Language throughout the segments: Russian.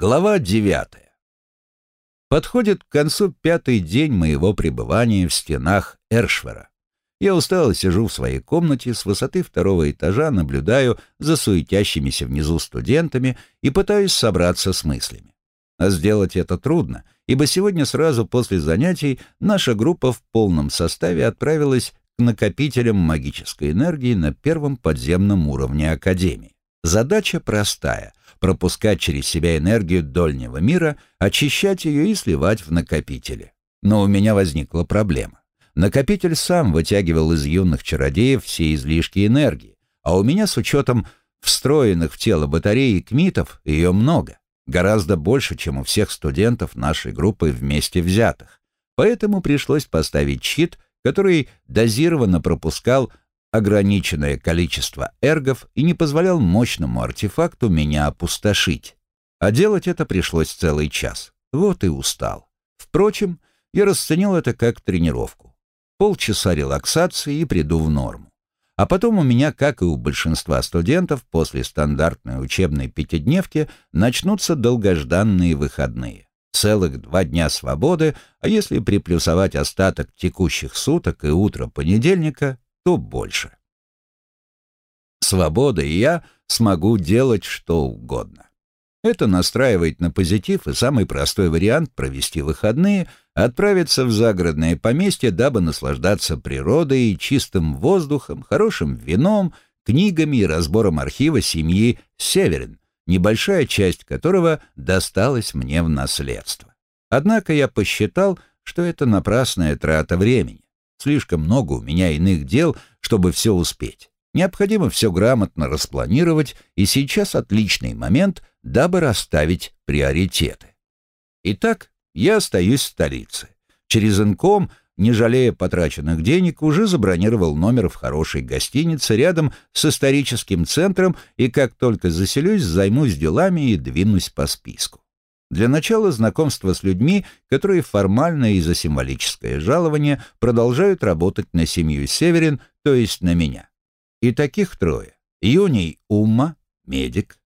Глава девятая. Подходит к концу пятый день моего пребывания в стенах Эршвера. Я устало сижу в своей комнате, с высоты второго этажа наблюдаю за суетящимися внизу студентами и пытаюсь собраться с мыслями. А сделать это трудно, ибо сегодня сразу после занятий наша группа в полном составе отправилась к накопителям магической энергии на первом подземном уровне Академии. Задача простая — пропускать через себя энергию дольнего мира, очищать ее и сливать в накопители. Но у меня возникла проблема. Накопитель сам вытягивал из юных чародеев все излишки энергии, а у меня с учетом встроенных в тело батареи кмитов ее много, гораздо больше, чем у всех студентов нашей группы вместе взятых. Поэтому пришлось поставить щит, который дозированно пропускал ограниченное количество эргов и не позволял мощному артефакту меня опустошить. А делать это пришлось целый час. Вот и устал. Впрочем, я расценил это как тренировку. Полчаса релаксации и приду в норму. А потом у меня, как и у большинства студентов, после стандартной учебной пятидневки начнутся долгожданные выходные. Целых два дня свободы, а если приплюсовать остаток текущих суток и утро понедельника, то больше. Свобода и я смогу делать что угодно. Это настраивает на позитив и самый простой вариант провести выходные — отправиться в загородное поместье, дабы наслаждаться природой, чистым воздухом, хорошим вином, книгами и разбором архива семьи Северин, небольшая часть которого досталась мне в наследство. Однако я посчитал, что это напрасная трата времени. Слишком много у меня иных дел, чтобы все успеть. Необходимо все грамотно распланировать, и сейчас отличный момент, дабы расставить приоритеты. Итак, я остаюсь в столице. Через Инком, не жалея потраченных денег, уже забронировал номер в хорошей гостинице рядом с историческим центром, и как только заселюсь, займусь делами и двинусь по списку. Для начала знакомство с людьми, которые формально и за символическое жалование продолжают работать на семью Северин, то есть на меня. И таких трое. Юний Умма, медик,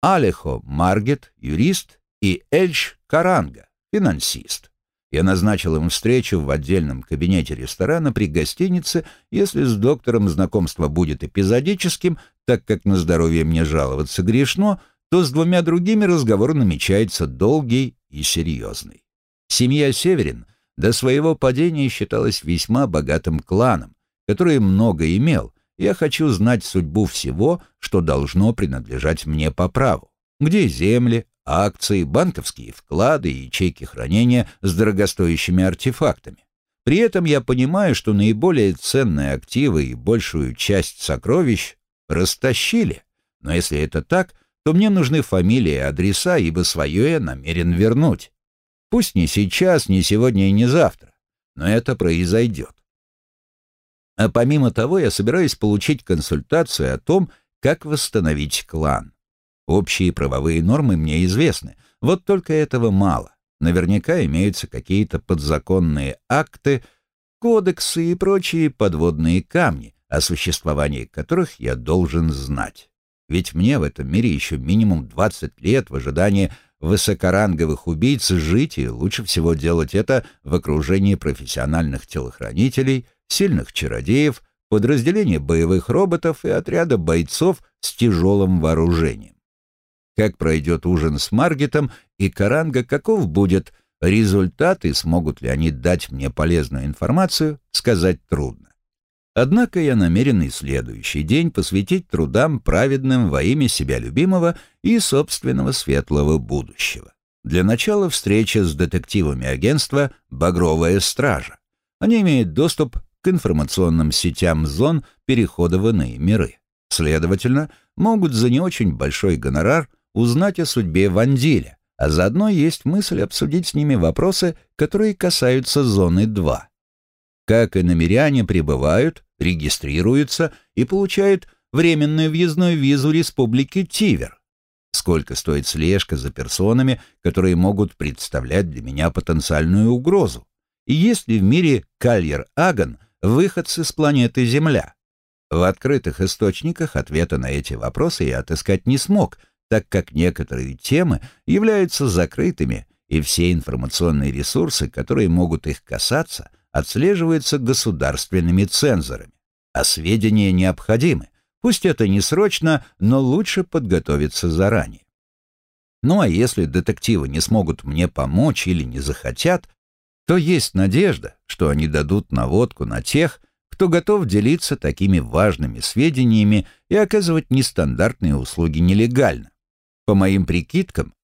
Алехо Маргет, юрист, и Эльч Каранга, финансист. Я назначил им встречу в отдельном кабинете ресторана при гостинице, если с доктором знакомство будет эпизодическим, так как на здоровье мне жаловаться грешно, то с двумя другими разговор намечается долгий и серьезный. Семья Северин до своего падения считалась весьма богатым кланом, который много имел. Я хочу знать судьбу всего, что должно принадлежать мне по праву. Где земли, акции, банковские вклады и ячейки хранения с дорогостоящими артефактами. При этом я понимаю, что наиболее ценные активы и большую часть сокровищ растащили. Но если это так, то мне нужны фамилии и адреса, ибо свое я намерен вернуть. Пусть не сейчас, не сегодня и не завтра, но это произойдет. А помимо того, я собираюсь получить консультацию о том, как восстановить клан. Общие правовые нормы мне известны, вот только этого мало. Наверняка имеются какие-то подзаконные акты, кодексы и прочие подводные камни, о существовании которых я должен знать. Ведь мне в этом мире еще минимум 20 лет в ожидании высокоранговых убийц жить, и лучше всего делать это в окружении профессиональных телохранителей, сильных чародеев, подразделения боевых роботов и отряда бойцов с тяжелым вооружением. Как пройдет ужин с Маргетом и Каранга, каков будет результат и смогут ли они дать мне полезную информацию, сказать трудно. Однако я намерен и следующий день посвятить трудам праведным во имя себя любимого и собственного светлого будущего. Для начала встреча с детективами агентства «Багровая стража». Они имеют доступ к информационным сетям зон перехода в иные миры. Следовательно, могут за не очень большой гонорар узнать о судьбе Вандиля, а заодно есть мысль обсудить с ними вопросы, которые касаются зоны 2 как и намеряне прибывают, регистрируются и получают временную въездную визу Республики Тивер. Сколько стоит слежка за персонами, которые могут представлять для меня потенциальную угрозу? И есть ли в мире Кальер-Аган выходцы с планеты Земля? В открытых источниках ответа на эти вопросы я отыскать не смог, так как некоторые темы являются закрытыми, и все информационные ресурсы, которые могут их касаться, отслеживаются государственными цензорами. А сведения необходимы. Пусть это не срочно, но лучше подготовиться заранее. Ну а если детективы не смогут мне помочь или не захотят, то есть надежда, что они дадут наводку на тех, кто готов делиться такими важными сведениями и оказывать нестандартные услуги нелегально. По моим прикидкам,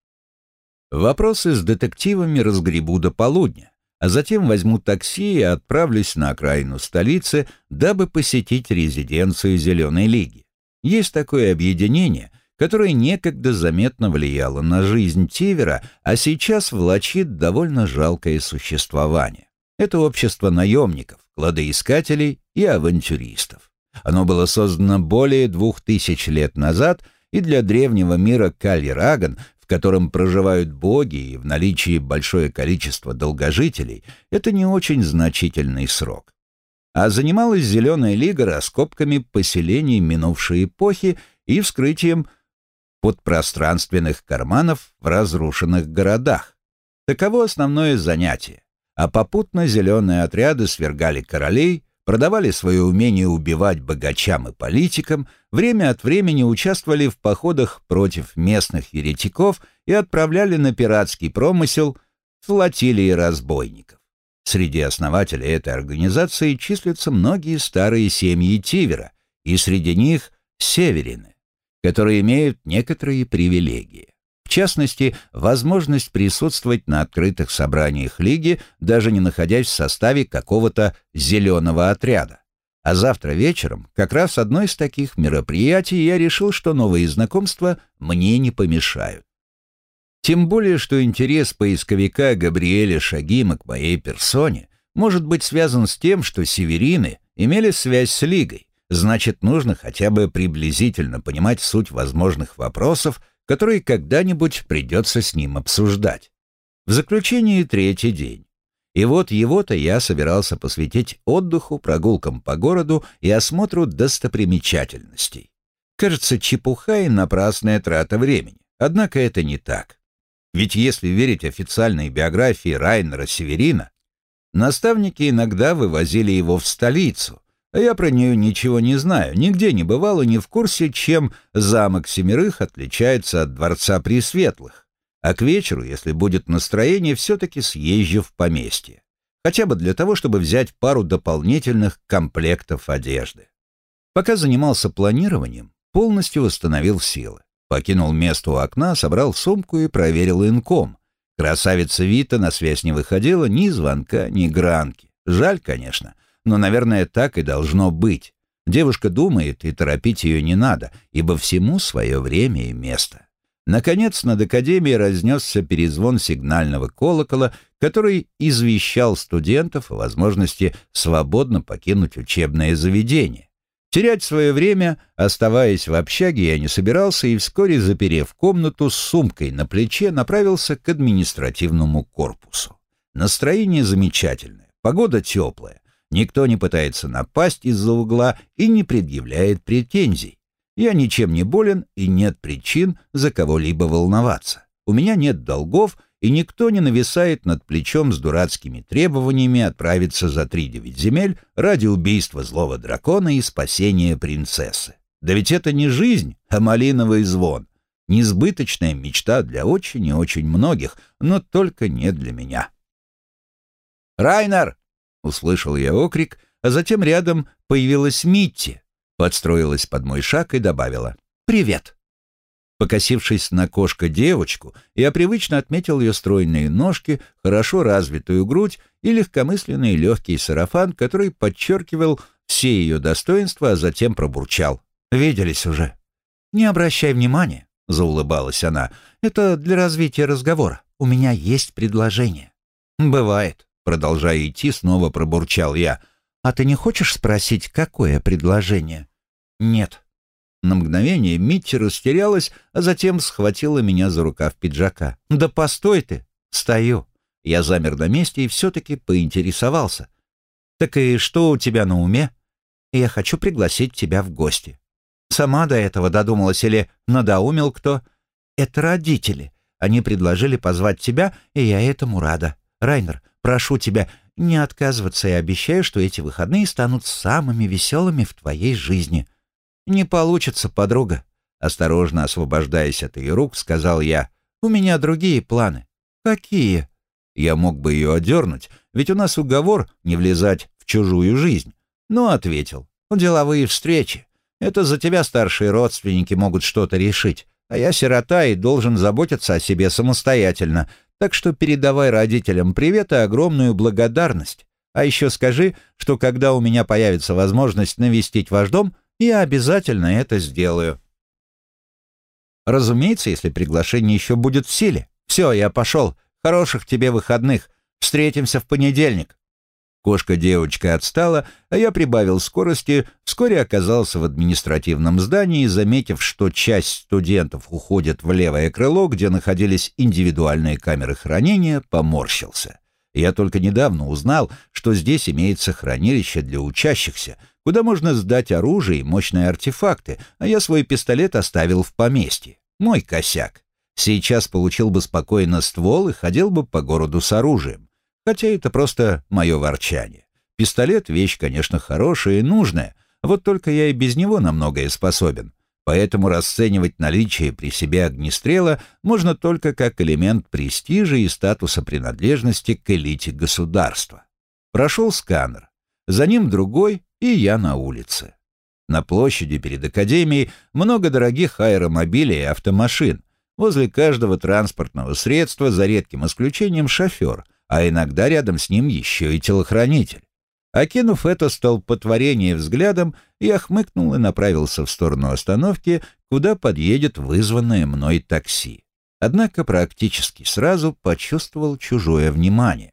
вопросы с детективами разгребу до полудня, а затем возьму такси и отправлюсь на окраину столицы, дабы посетить резиденцию Зеленой Лиги. Есть такое объединение, которое некогда заметно влияло на жизнь Тивера, а сейчас влачит довольно жалкое существование. Это общество наемников, кладоискателей и авантюристов. Оно было создано более двух тысяч лет назад, и для древнего мира Калираган котором проживают боги и в наличии большое количество долгожителей, это не очень значительный срок. А занималась Зеленая Лига раскопками поселений минувшей эпохи и вскрытием подпространственных карманов в разрушенных городах. Таково основное занятие. А попутно зеленые отряды свергали королей, продавали свое умение убивать богачам и политикам, время от времени участвовали в походах против местных еретиков и отправляли на пиратский промысел флотилии разбойников. Среди основателей этой организации числятся многие старые семьи Тивера, и среди них северины, которые имеют некоторые привилегии. В частности, возможность присутствовать на открытых собраниях Лиги, даже не находясь в составе какого-то зеленого отряда. А завтра вечером, как раз одно из таких мероприятий, я решил, что новые знакомства мне не помешают. Тем более, что интерес поисковика Габриэля Шагима к моей персоне может быть связан с тем, что северины имели связь с Лигой, значит, нужно хотя бы приблизительно понимать суть возможных вопросов, которые когда-нибудь придется с ним обсуждать. В заключении третий день. И вот его-то я собирался посвятить отдыху, прогулкам по городу и осмотру достопримечательностей. Кажется, чепуха и напрасная трата времени. Однако это не так. Ведь если верить официальной биографии Райнера Северина, наставники иногда вывозили его в столицу, я про нее ничего не знаю, нигде не бывал и не в курсе, чем замок Семерых отличается от дворца Пресветлых. А к вечеру, если будет настроение, все-таки съезжу в поместье. Хотя бы для того, чтобы взять пару дополнительных комплектов одежды. Пока занимался планированием, полностью восстановил силы. Покинул место у окна, собрал сумку и проверил инком. Красавица Вита на связь не выходила ни звонка, ни гранки. Жаль, конечно, но, наверное, так и должно быть. Девушка думает, и торопить ее не надо, ибо всему свое время и место. Наконец над академией разнесся перезвон сигнального колокола, который извещал студентов о возможности свободно покинуть учебное заведение. Терять свое время, оставаясь в общаге, я не собирался и вскоре, заперев комнату с сумкой на плече, направился к административному корпусу. Настроение замечательное, погода теплая, Никто не пытается напасть из-за угла и не предъявляет претензий. Я ничем не болен и нет причин за кого-либо волноваться. У меня нет долгов, и никто не нависает над плечом с дурацкими требованиями отправиться за три девять земель ради убийства злого дракона и спасения принцессы. Да ведь это не жизнь, а малиновый звон. Несбыточная мечта для очень и очень многих, но только не для меня. «Райнер, Услышал я окрик, а затем рядом появилась Митти, подстроилась под мой шаг и добавила «Привет». Покосившись на кошка-девочку, я привычно отметил ее стройные ножки, хорошо развитую грудь и легкомысленный легкий сарафан, который подчеркивал все ее достоинства, а затем пробурчал. «Виделись уже». «Не обращай внимания», — заулыбалась она. «Это для развития разговора. У меня есть предложение». «Бывает». Продолжая идти, снова пробурчал я. «А ты не хочешь спросить, какое предложение?» «Нет». На мгновение Митти растерялась, а затем схватила меня за рукав пиджака. «Да постой ты!» «Стою». Я замер на месте и все-таки поинтересовался. «Так и что у тебя на уме?» «Я хочу пригласить тебя в гости». «Сама до этого додумалась или надоумил кто?» это родители. Они предложили позвать тебя, и я этому рада. Райнер, прошу тебя, не отказываться и обещаю, что эти выходные станут самыми веселыми в твоей жизни». «Не получится, подруга», — осторожно освобождаясь от ее рук, сказал я. «У меня другие планы». «Какие?» Я мог бы ее одернуть, ведь у нас уговор не влезать в чужую жизнь. Но ответил. «Деловые встречи. Это за тебя старшие родственники могут что-то решить, а я сирота и должен заботиться о себе самостоятельно, так что передавай родителям привет и огромную благодарность. А еще скажи, что когда у меня появится возможность навестить ваш дом, я обязательно это сделаю». Разумеется, если приглашение еще будет в силе. Все, я пошел. Хороших тебе выходных. Встретимся в понедельник. Кошка-девочка отстала, а я прибавил скорости, вскоре оказался в административном здании, заметив, что часть студентов уходит в левое крыло, где находились индивидуальные камеры хранения, поморщился. Я только недавно узнал, что здесь имеется хранилище для учащихся, куда можно сдать оружие и мощные артефакты, а я свой пистолет оставил в поместье. Мой косяк. Сейчас получил бы спокойно ствол и ходил бы по городу с оружием. Хотя это просто мое ворчание. Пистолет — вещь, конечно, хорошая и нужная, вот только я и без него на многое способен. Поэтому расценивать наличие при себе огнестрела можно только как элемент престижа и статуса принадлежности к элите государства. Прошел сканер. За ним другой, и я на улице. На площади перед Академией много дорогих аэромобилей и автомашин, Возле каждого транспортного средства, за редким исключением, шофер, а иногда рядом с ним еще и телохранитель. Окинув это столпотворение взглядом, я хмыкнул и направился в сторону остановки, куда подъедет вызванное мной такси. Однако практически сразу почувствовал чужое внимание.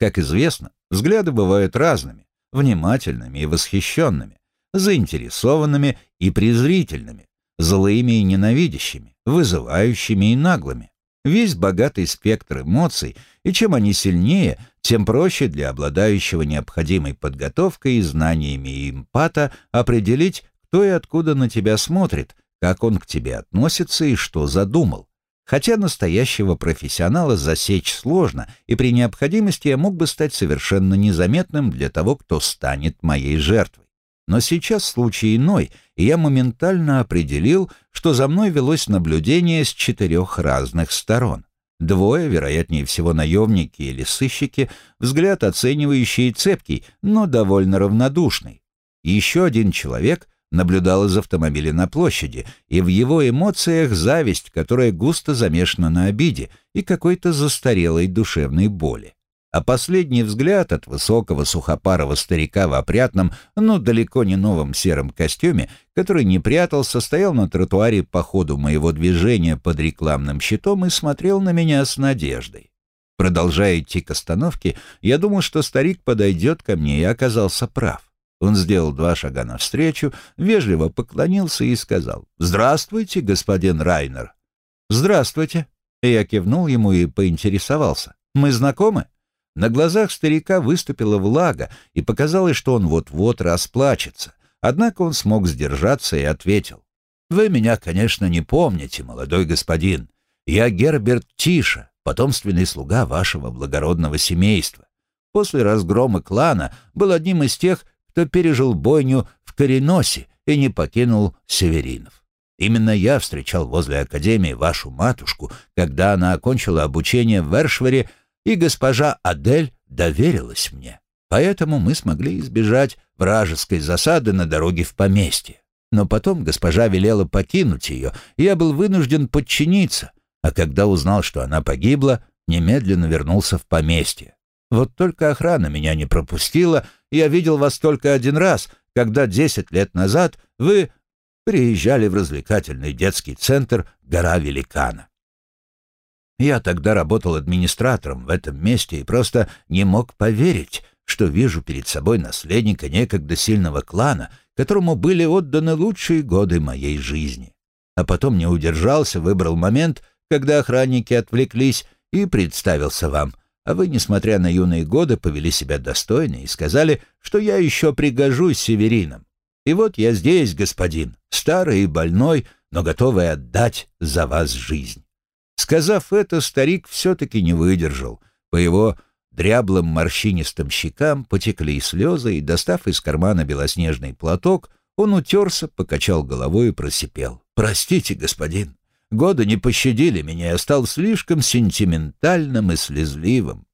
Как известно, взгляды бывают разными, внимательными и восхищенными, заинтересованными и презрительными, злыми и ненавидящими, вызывающими и наглыми. Весь богатый спектр эмоций, и чем они сильнее, тем проще для обладающего необходимой подготовкой и знаниями импата определить, кто и откуда на тебя смотрит, как он к тебе относится и что задумал. Хотя настоящего профессионала засечь сложно, и при необходимости я мог бы стать совершенно незаметным для того, кто станет моей жертвой. Но сейчас случай иной, и я моментально определил, что за мной велось наблюдение с четырех разных сторон. Двое, вероятнее всего наемники или сыщики, взгляд оценивающий и цепкий, но довольно равнодушный. Еще один человек наблюдал из автомобиля на площади, и в его эмоциях зависть, которая густо замешана на обиде и какой-то застарелой душевной боли а последний взгляд от высокого сухопарого старика в опрятном, но далеко не новом сером костюме, который не прятался, стоял на тротуаре по ходу моего движения под рекламным щитом и смотрел на меня с надеждой. Продолжая идти к остановке, я думал, что старик подойдет ко мне и оказался прав. Он сделал два шага навстречу, вежливо поклонился и сказал «Здравствуйте, господин Райнер». «Здравствуйте». Я кивнул ему и поинтересовался. «Мы знакомы?» На глазах старика выступила влага, и показалось, что он вот-вот расплачется. Однако он смог сдержаться и ответил. «Вы меня, конечно, не помните, молодой господин. Я Герберт Тиша, потомственный слуга вашего благородного семейства. После разгрома клана был одним из тех, кто пережил бойню в Кореносе и не покинул Северинов. Именно я встречал возле Академии вашу матушку, когда она окончила обучение в Эршвере и госпожа Адель доверилась мне. Поэтому мы смогли избежать вражеской засады на дороге в поместье. Но потом госпожа велела покинуть ее, и я был вынужден подчиниться, а когда узнал, что она погибла, немедленно вернулся в поместье. Вот только охрана меня не пропустила, я видел вас только один раз, когда десять лет назад вы приезжали в развлекательный детский центр «Гора Великана». Я тогда работал администратором в этом месте и просто не мог поверить, что вижу перед собой наследника некогда сильного клана, которому были отданы лучшие годы моей жизни. А потом не удержался, выбрал момент, когда охранники отвлеклись, и представился вам. А вы, несмотря на юные годы, повели себя достойно и сказали, что я еще пригожусь северинам. И вот я здесь, господин, старый и больной, но готовы отдать за вас жизнь». Сказав это, старик все-таки не выдержал. По его дряблым морщинистым щекам потекли слезы, и, достав из кармана белоснежный платок, он утерся, покачал головой и просипел. «Простите, господин, годы не пощадили меня, я стал слишком сентиментальным и слезливым».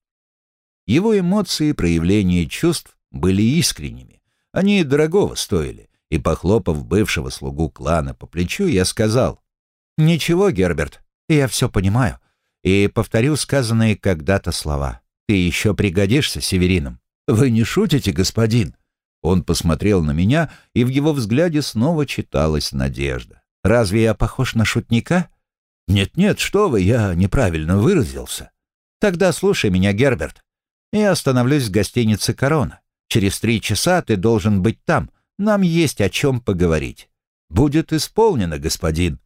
Его эмоции и проявления чувств были искренними. Они дорогого стоили, и, похлопав бывшего слугу клана по плечу, я сказал, «Ничего, Герберт, я все понимаю, и повторю сказанные когда-то слова. Ты еще пригодишься северинам». «Вы не шутите, господин?» Он посмотрел на меня, и в его взгляде снова читалась надежда. «Разве я похож на шутника?» «Нет-нет, что вы, я неправильно выразился». «Тогда слушай меня, Герберт. Я остановлюсь в гостинице «Корона». Через три часа ты должен быть там. Нам есть о чем поговорить». «Будет исполнено, господин».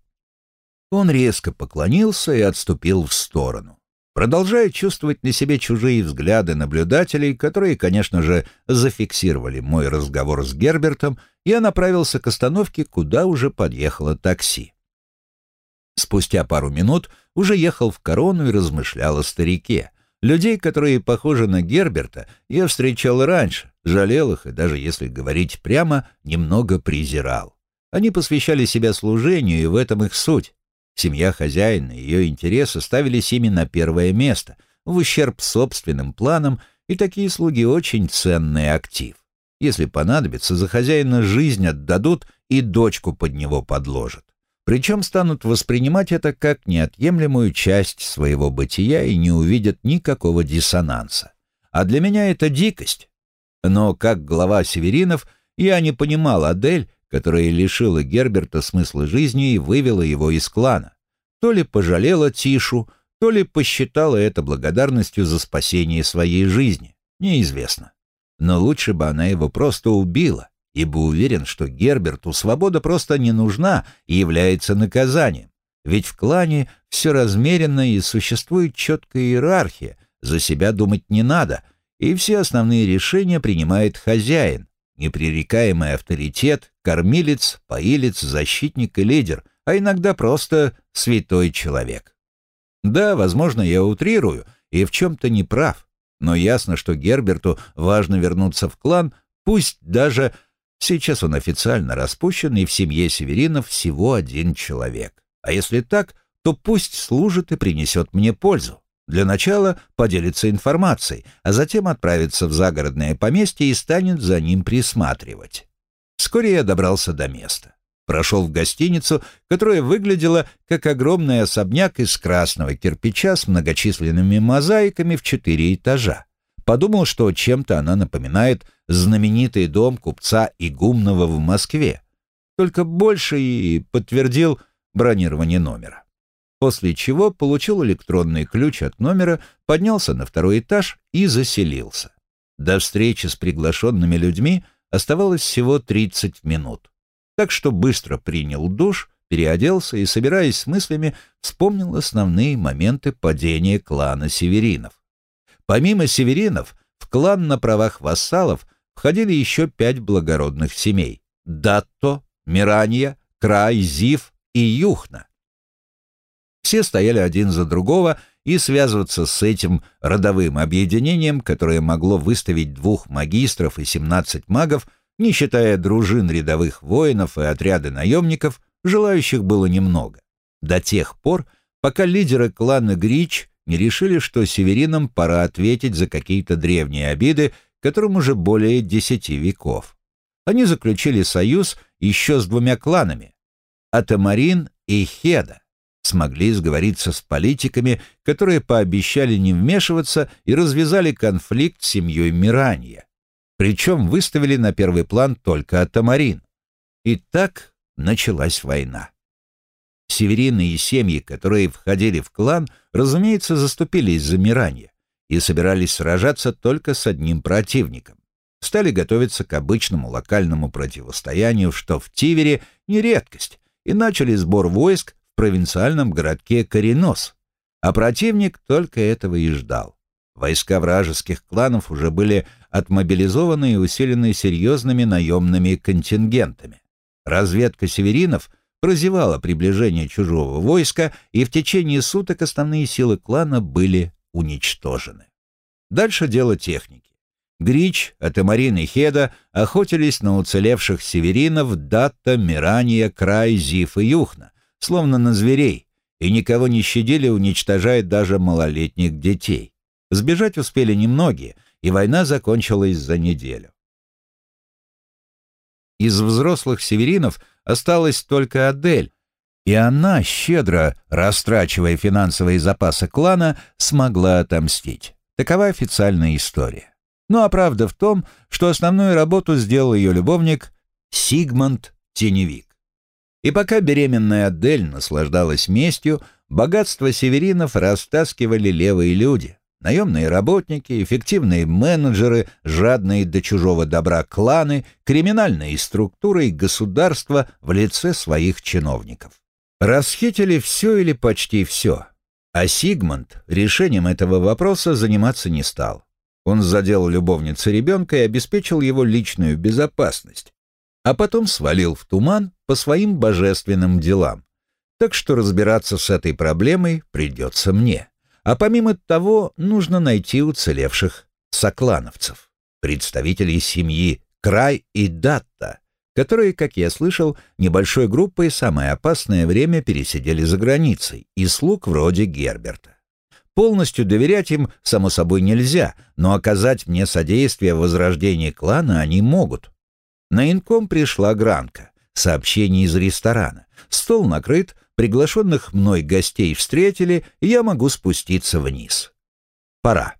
Он резко поклонился и отступил в сторону. Продолжая чувствовать на себе чужие взгляды наблюдателей, которые, конечно же, зафиксировали мой разговор с Гербертом, я направился к остановке, куда уже подъехало такси. Спустя пару минут уже ехал в корону и размышлял о старике. Людей, которые похожи на Герберта, я встречал раньше, жалел их и даже, если говорить прямо, немного презирал. Они посвящали себя служению, и в этом их суть. Семья хозяина и ее интересы ставились ими на первое место, в ущерб собственным планам, и такие слуги очень ценный актив. Если понадобится, за хозяина жизнь отдадут и дочку под него подложат. Причем станут воспринимать это как неотъемлемую часть своего бытия и не увидят никакого диссонанса. А для меня это дикость. Но как глава северинов я не понимал Адель, которая лишила Герберта смысла жизни и вывела его из клана. То ли пожалела Тишу, то ли посчитала это благодарностью за спасение своей жизни. Неизвестно. Но лучше бы она его просто убила, ибо уверен, что Герберту свобода просто не нужна и является наказанием. Ведь в клане все размеренно и существует четкая иерархия, за себя думать не надо, и все основные решения принимает хозяин, непререкаемый авторитет, кормилец, поилец, защитник и лидер, а иногда просто святой человек. Да, возможно, я утрирую и в чем-то не прав, но ясно, что Герберту важно вернуться в клан, пусть даже сейчас он официально распущен, и в семье Северинов всего один человек. А если так, то пусть служит и принесет мне пользу. Для начала поделится информацией, а затем отправится в загородное поместье и станет за ним присматривать. Вскоре я добрался до места. Прошел в гостиницу, которая выглядела как огромный особняк из красного кирпича с многочисленными мозаиками в четыре этажа. Подумал, что чем-то она напоминает знаменитый дом купца Игумного в Москве, только больше и подтвердил бронирование номера после чего получил электронный ключ от номера, поднялся на второй этаж и заселился. До встречи с приглашенными людьми оставалось всего 30 минут. Так что быстро принял душ, переоделся и, собираясь с мыслями, вспомнил основные моменты падения клана Северинов. Помимо Северинов, в клан на правах вассалов входили еще пять благородных семей — Датто, Миранья, Край, Зив и Юхна. Все стояли один за другого, и связываться с этим родовым объединением, которое могло выставить двух магистров и 17 магов, не считая дружин рядовых воинов и отряды наемников, желающих было немного. До тех пор, пока лидеры клана Грич не решили, что северинам пора ответить за какие-то древние обиды, которым уже более десяти веков. Они заключили союз еще с двумя кланами — Атамарин и Хеда, смогли сговориться с политиками, которые пообещали не вмешиваться и развязали конфликт с семьей Миранья. Причем выставили на первый план только Атамарин. И так началась война. Северины и семьи, которые входили в клан, разумеется, заступились за Миранья и собирались сражаться только с одним противником. Стали готовиться к обычному локальному противостоянию, что в Тивере не редкость, и начали сбор войск провинциальном городке Коренос, а противник только этого и ждал. Войска вражеских кланов уже были отмобилизованы и усилены серьезными наемными контингентами. Разведка северинов прозевало приближение чужого войска, и в течение суток основные силы клана были уничтожены. Дальше дело техники. Грич, Атамарин и Хеда охотились на уцелевших северинов Датта, Мирания, Край, Зиф и Юхна, словно на зверей, и никого не щадили, уничтожая даже малолетних детей. Сбежать успели немногие, и война закончилась за неделю. Из взрослых северинов осталась только Адель, и она, щедро растрачивая финансовые запасы клана, смогла отомстить. Такова официальная история. Ну а правда в том, что основную работу сделал ее любовник Сигмунд Теневик. И пока беременная Адель наслаждалась местью, богатство северинов растаскивали левые люди, наемные работники, эффективные менеджеры, жадные до чужого добра кланы, криминальные структуры и государства в лице своих чиновников. Расхитили все или почти все. А Сигмунд решением этого вопроса заниматься не стал. Он задел любовницы ребенка и обеспечил его личную безопасность, а потом свалил в туман по своим божественным делам. Так что разбираться с этой проблемой придется мне. А помимо того, нужно найти уцелевших соклановцев, представителей семьи Край и Датта, которые, как я слышал, небольшой группой самое опасное время пересидели за границей, и слуг вроде Герберта. Полностью доверять им, само собой, нельзя, но оказать мне содействие в возрождении клана они могут. На инком пришла гранка, сообщение из ресторана. Стол накрыт, приглашенных мной гостей встретили, и я могу спуститься вниз. Пора.